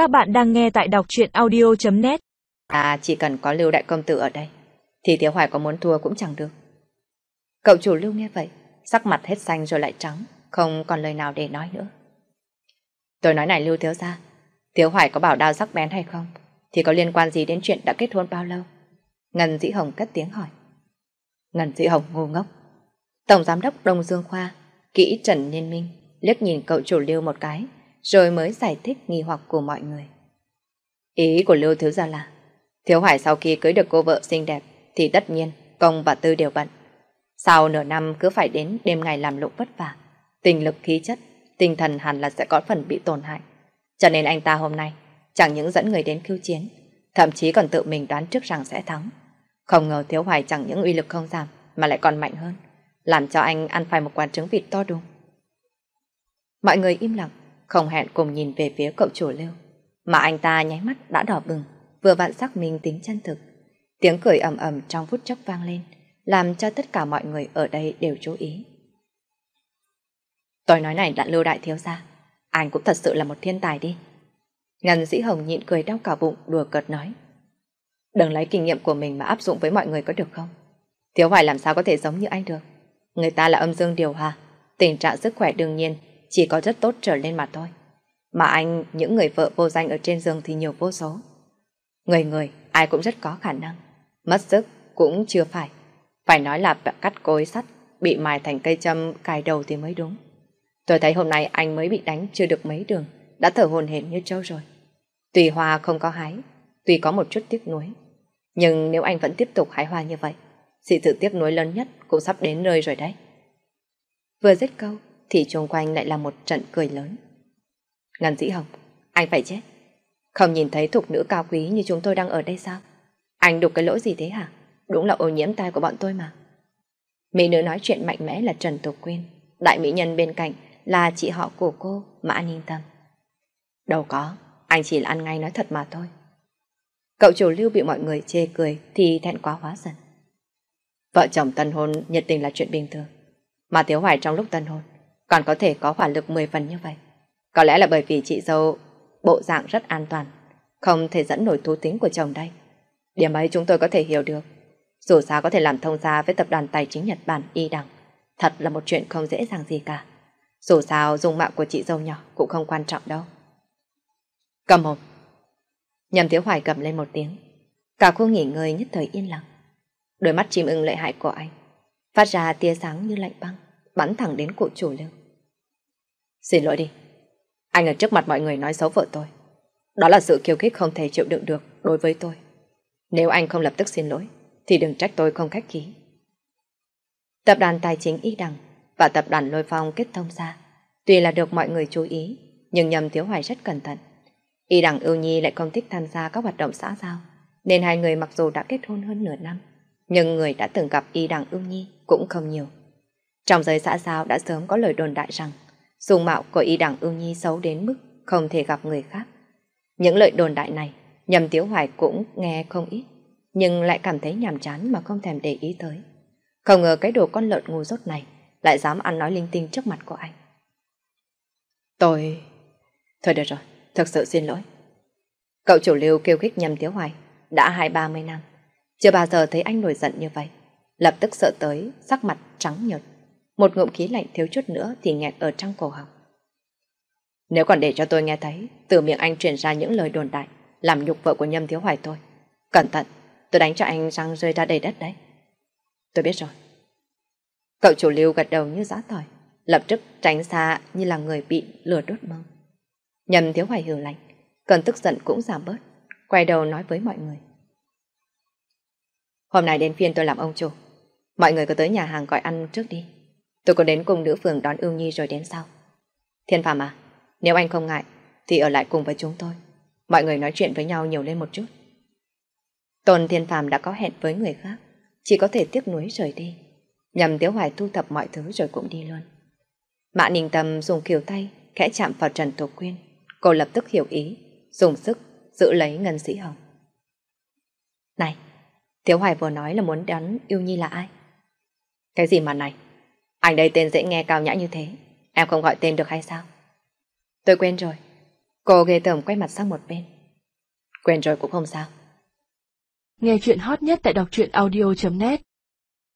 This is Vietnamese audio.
Các bạn đang nghe tại đọc truyện audio.net À chỉ cần có Lưu Đại Công Tử ở đây, Thì Thiếu Hoài có muốn thua cũng chẳng được. Cậu chủ Lưu nghe vậy, Sắc mặt hết xanh rồi lại trắng, Không còn lời nào để nói nữa. Tôi nói này Lưu Thiếu Gia, Thiếu Hoài có bảo đao sắc bén hay không, Thì có liên quan gì đến chuyện đã kết hôn bao lâu? Ngân Dĩ Hồng cất tiếng hỏi. Ngân Dĩ Hồng ngu ngốc. Tổng Giám đốc Đông Dương Khoa, Kỹ Trần liên Minh, liếc nhìn cậu chủ Lưu một cái rồi mới giải thích nghi hoặc của mọi người. Ý của Lưu Thiếu Gia là Thiếu Hoài sau khi cưới được cô vợ xinh đẹp thì tất nhiên công và tư đều bận. Sau nửa năm cứ phải đến đêm ngày làm lụng vất vả, tình lực khí chất, tinh thần hẳn là sẽ có phần bị tổn hại. Cho nên anh ta hôm nay chẳng những dẫn người đến khiêu chiến, thậm chí còn tự mình đoán trước rằng sẽ thắng. Không ngờ Thiếu Hoài chẳng những uy lực không giảm mà lại còn mạnh hơn, làm cho anh ăn phải một quả trứng vịt to đùng. Mọi người im lặng, không hẹn cùng nhìn về phía cậu chủ lưu. Mà anh ta nháy mắt đã đỏ bừng, vừa vặn xác minh tính chân thực. Tiếng cười ầm ầm trong phút chốc vang lên, làm cho tất cả mọi người ở đây đều chú ý. Tôi nói này đã lưu đại thiếu gia, anh cũng thật sự là một thiên tài đi. Ngân sĩ Hồng nhịn cười đau cả bụng đùa cợt nói. Đừng lấy kinh nghiệm của mình mà áp dụng với mọi người có được không? Thiếu hoài làm sao có thể giống như anh được? Người ta là âm dương điều hòa, tình trạng sức khỏe đương nhiên chỉ có rất tốt trở lên mà thôi. Mà anh, những người vợ vô danh ở trên giường thì nhiều vô số. Người người, ai cũng rất có khả năng. Mất sức cũng chưa phải. Phải nói là cắt cối sắt, bị mài thành cây châm cài đầu thì mới đúng. Tôi thấy hôm nay anh mới bị đánh chưa được mấy đường, đã thở hồn hển như trâu rồi. Tùy hoa không có hái, tùy có một chút tiếc nuối. Nhưng nếu anh vẫn tiếp tục hái hoa như vậy, sự tự tiếc nuối lớn nhất cũng sắp đến nơi rồi đấy. Vừa dứt câu, thì xung quanh lại là một trận cười lớn. Ngân Dĩ Hồng, anh phải chết. Không nhìn thấy thục nữ cao quý như chúng tôi đang ở đây sao? Anh đục cái lỗi gì thế hả? Đúng là ô nhiễm tai của bọn tôi mà. Mỹ nữ nói chuyện mạnh mẽ là Trần Tục Quyên. Đại mỹ nhân bên cạnh là chị họ của cô mà anh yên tâm. Đâu có, anh chỉ là ăn ngay nói thật mà thôi. Cậu chủ lưu bị mọi người chê cười thì thẹn quá hóa giận. Vợ chồng tân hôn nhiệt tình là chuyện bình thường. Mà Tiếu Hoài trong lúc tân hôn còn có thể có hỏa lực 10 phần như vậy. Có lẽ là bởi vì chị dâu bộ dạng rất an toàn, không thể dẫn nổi thú tính của chồng đây. Điểm ấy chúng tôi có thể hiểu được. Dù sao có thể làm thông gia với tập đoàn tài chính Nhật Bản y đẳng, thật là một chuyện không dễ dàng gì cả. Dù sao dung mạo của chị dâu nhỏ cũng không quan trọng đâu. Cầm hồn. Nhầm thiếu hoài cầm lên một tiếng. Cả khu nghỉ ngơi nhất thời yên lặng. Đôi mắt chim ưng lợi hại của anh phát ra tia sáng như lạnh băng, bắn thẳng đến cụ chủ lưu. Xin lỗi đi. Anh ở trước mặt mọi người nói xấu vợ tôi. Đó là sự khiêu khích không thể chịu đựng được đối với tôi. Nếu anh không lập tức xin lỗi, thì đừng trách tôi không khách khí. Tập đoàn Tài chính Y Đằng và tập đoàn Lôi Phong kết thông ra. Tuy là được mọi người chú ý, nhưng nhầm Thiếu Hoài rất cẩn thận. Y Đằng ưu nhi lại không thích tham gia các hoạt động xã giao, nên hai người mặc dù đã kết hôn hơn nửa năm, nhưng người đã từng gặp Y Đằng ưu nhi cũng không nhiều. Trong giới xã giao đã sớm có lời đồn đại rằng Dùng mạo của y đẳng ưu nhi xấu đến mức không thể gặp người khác. Những lời đồn đại này, nhầm tiếu hoài cũng nghe không ít, nhưng lại cảm thấy nhàm chán mà không thèm để ý tới. Không ngờ cái đồ con lợn ngu dốt này lại dám ăn nói linh tinh trước mặt của anh. Tôi... Thôi được rồi, thật sự xin lỗi. Cậu chủ lưu kêu khích nhầm tiếu hoài, đã hai ba mươi năm, chưa bao giờ thấy anh nổi giận như vậy. Lập tức sợ tới, sắc mặt trắng nhợt, một ngụm khí lạnh thiếu chút nữa thì nghẹt ở trong cổ họng. Nếu còn để cho tôi nghe thấy, từ miệng anh truyền ra những lời đồn đại, làm nhục vợ của Nhâm Thiếu Hoài tôi. Cẩn thận, tôi đánh cho anh răng rơi ra đầy đất đấy. Tôi biết rồi. Cậu chủ lưu gật đầu như giã tỏi, lập tức tránh xa như là người bị lừa đốt mông. Nhâm Thiếu Hoài hừ lạnh, cơn tức giận cũng giảm bớt, quay đầu nói với mọi người. Hôm nay đến phiên tôi làm ông chủ, mọi người cứ tới nhà hàng gọi ăn trước đi. Tôi có đến cùng nữ phường đón ưu nhi rồi đến sau. Thiên Phạm à, nếu anh không ngại, thì ở lại cùng với chúng tôi. Mọi người nói chuyện với nhau nhiều lên một chút. Tôn Thiên Phạm đã có hẹn với người khác, chỉ có thể tiếc nuối rời đi. Nhằm Tiếu Hoài thu thập mọi thứ rồi cũng đi luôn. Mã Ninh Tâm dùng kiều tay, khẽ chạm vào Trần Tổ Quyên. Cô lập tức hiểu ý, dùng sức, giữ lấy Ngân Sĩ Hồng. Này, Tiếu Hoài vừa nói là muốn đón yêu nhi là ai? Cái gì mà này? Anh đây tên dễ nghe cao nhã như thế, em không gọi tên được hay sao? Tôi quên rồi. Cô ghê tởm quay mặt sang một bên. Quên rồi cũng không sao. Nghe chuyện hot nhất tại đọc truyện audio.net